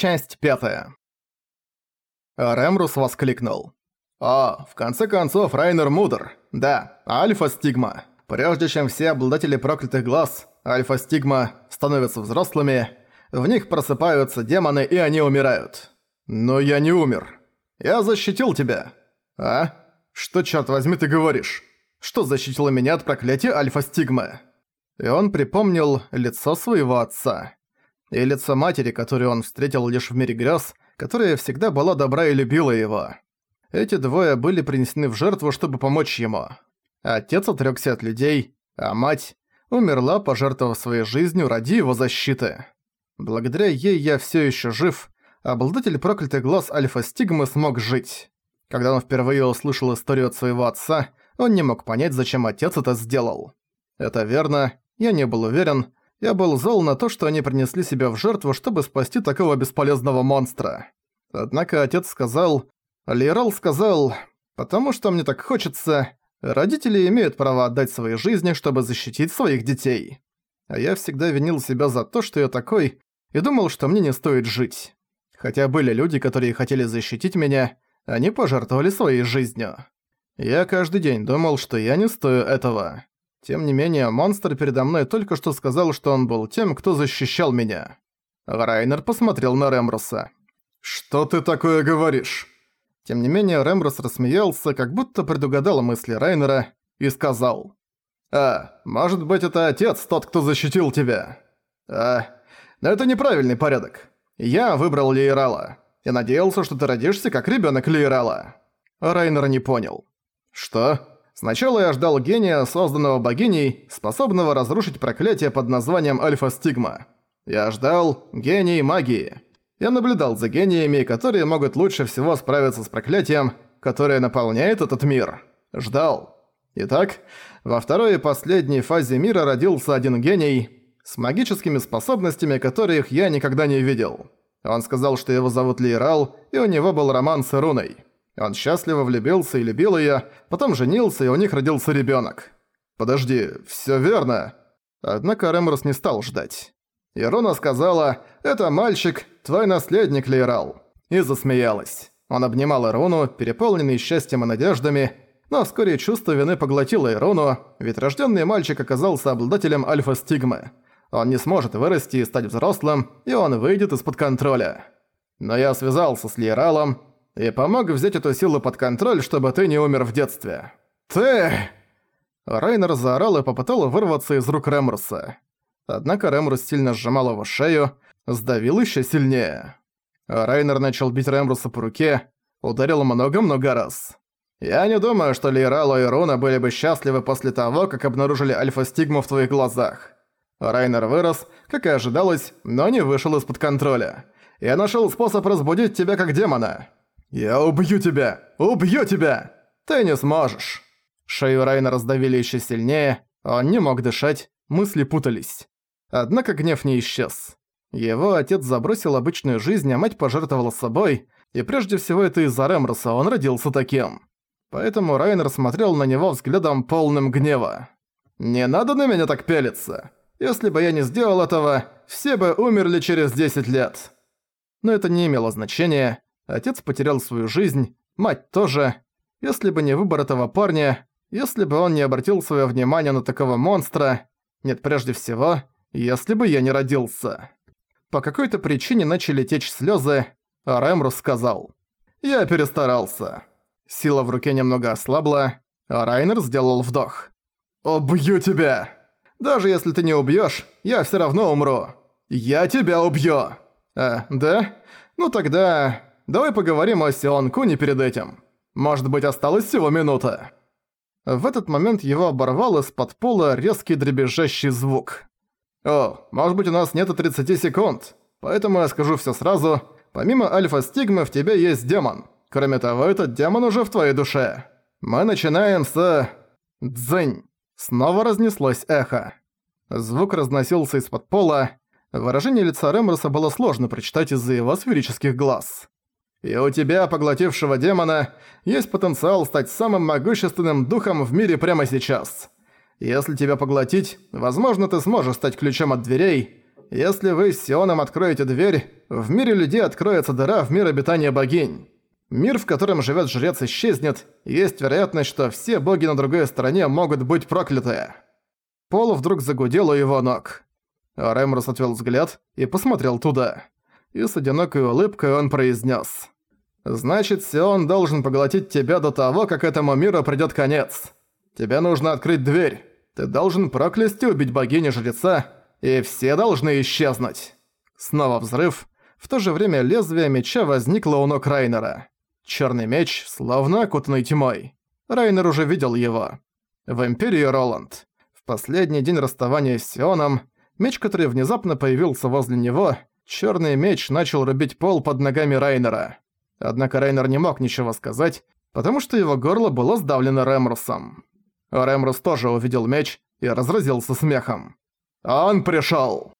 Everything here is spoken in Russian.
Часть пятая. Ремрус воскликнул. «О, в конце концов, Райнер мудр. Да, альфа-стигма. Прежде чем все обладатели проклятых глаз, альфа-стигма, становятся взрослыми, в них просыпаются демоны, и они умирают. Но я не умер. Я защитил тебя. А? Что, черт возьми, ты говоришь? Что защитило меня от проклятия альфа-стигмы?» И он припомнил лицо своего отца и лицо матери, которую он встретил лишь в мире грез, которая всегда была добра и любила его. Эти двое были принесены в жертву, чтобы помочь ему. Отец отрёкся от людей, а мать умерла, пожертвовав своей жизнью ради его защиты. Благодаря ей я всё ещё жив, обладатель проклятых глаз Альфа-Стигмы смог жить. Когда он впервые услышал историю от своего отца, он не мог понять, зачем отец это сделал. Это верно, я не был уверен, я был зол на то, что они принесли себя в жертву, чтобы спасти такого бесполезного монстра. Однако отец сказал... Лейрал сказал... «Потому что мне так хочется, родители имеют право отдать свои жизни, чтобы защитить своих детей». А я всегда винил себя за то, что я такой, и думал, что мне не стоит жить. Хотя были люди, которые хотели защитить меня, они пожертвовали своей жизнью. Я каждый день думал, что я не стою этого. Тем не менее, монстр передо мной только что сказал, что он был тем, кто защищал меня. Райнер посмотрел на Ремруса. «Что ты такое говоришь?» Тем не менее, Ремрус рассмеялся, как будто предугадал мысли Райнера, и сказал. «А, может быть, это отец тот, кто защитил тебя?» «А, но это неправильный порядок. Я выбрал Лейрала. Я надеялся, что ты родишься как ребенок Лейрала». Райнер не понял. «Что?» Сначала я ждал гения, созданного богиней, способного разрушить проклятие под названием Альфа-Стигма. Я ждал гений магии. Я наблюдал за гениями, которые могут лучше всего справиться с проклятием, которое наполняет этот мир. Ждал. Итак, во второй и последней фазе мира родился один гений с магическими способностями, которых я никогда не видел. Он сказал, что его зовут Лейрал, и у него был роман с Ируной. Он счастливо влюбился и любил её, потом женился, и у них родился ребёнок. Подожди, всё верно. Однако Ремрус не стал ждать. Ирона сказала «Это мальчик, твой наследник, Лейрал». И засмеялась. Он обнимал Ирону, переполненный счастьем и надеждами, но вскоре чувство вины поглотило Ирону, ведь рождённый мальчик оказался обладателем альфа-стигмы. Он не сможет вырасти и стать взрослым, и он выйдет из-под контроля. Но я связался с Лейралом, и помог взять эту силу под контроль, чтобы ты не умер в детстве. Ты...» Райнер заорал и попытал вырваться из рук Ремруса. Однако Ремрус сильно сжимал его шею, сдавил еще сильнее. Райнер начал бить Ремруса по руке, ударил много-много раз. «Я не думаю, что Лейрало и Руна были бы счастливы после того, как обнаружили альфа-стигму в твоих глазах». Райнер вырос, как и ожидалось, но не вышел из-под контроля. «Я нашел способ разбудить тебя как демона. «Я убью тебя! Убью тебя! Ты не сможешь!» Шею Райна раздавили еще сильнее, он не мог дышать, мысли путались. Однако гнев не исчез. Его отец забросил обычную жизнь, а мать пожертвовала собой, и прежде всего это из-за Ремроса он родился таким. Поэтому Райнер смотрел на него взглядом полным гнева. «Не надо на меня так пелиться! Если бы я не сделал этого, все бы умерли через 10 лет!» Но это не имело значения, Отец потерял свою жизнь, мать тоже. Если бы не выбор этого парня, если бы он не обратил свое внимание на такого монстра... Нет, прежде всего, если бы я не родился. По какой-то причине начали течь слезы, а Рэмрус сказал. «Я перестарался». Сила в руке немного ослабла, а Райнер сделал вдох. «Убью тебя! Даже если ты не убьёшь, я всё равно умру. Я тебя убью!» «А, да? Ну тогда... Давай поговорим о Сион Куне перед этим. Может быть, осталась всего минута». В этот момент его оборвал из-под пола резкий дребезжащий звук. «О, может быть, у нас нет и 30 секунд, поэтому я скажу все сразу. Помимо альфа-стигмы в тебе есть демон. Кроме того, этот демон уже в твоей душе. Мы начинаем с... Дзынь!» Снова разнеслось эхо. Звук разносился из-под пола. Выражение лица Ремруса было сложно прочитать из-за его сферических глаз. И у тебя, поглотившего демона, есть потенциал стать самым могущественным духом в мире прямо сейчас. Если тебя поглотить, возможно, ты сможешь стать ключом от дверей. если вы с Сионом откроете дверь, в мире людей откроется дыра в мир обитания богинь. Мир, в котором живет жрец, исчезнет, есть вероятность, что все боги на другой стороне могут быть прокляты. Пол вдруг загудел у его ног. Ремрус отвел взгляд и посмотрел туда. И с одинокой улыбкой он произнес: «Значит, Сион должен поглотить тебя до того, как этому миру придёт конец. Тебе нужно открыть дверь. Ты должен проклясть и убить богиню-жреца, и все должны исчезнуть». Снова взрыв. В то же время лезвие меча возникло у ног Райнера. Чёрный меч, словно окутанный тьмой. Райнер уже видел его. В Империи Роланд. В последний день расставания с Сионом, меч, который внезапно появился возле него, чёрный меч начал рубить пол под ногами Райнера. Однако Райнер не мог ничего сказать, потому что его горло было сдавлено Ремрусом. Ремрус тоже увидел меч и разразился смехом. «Он пришёл!»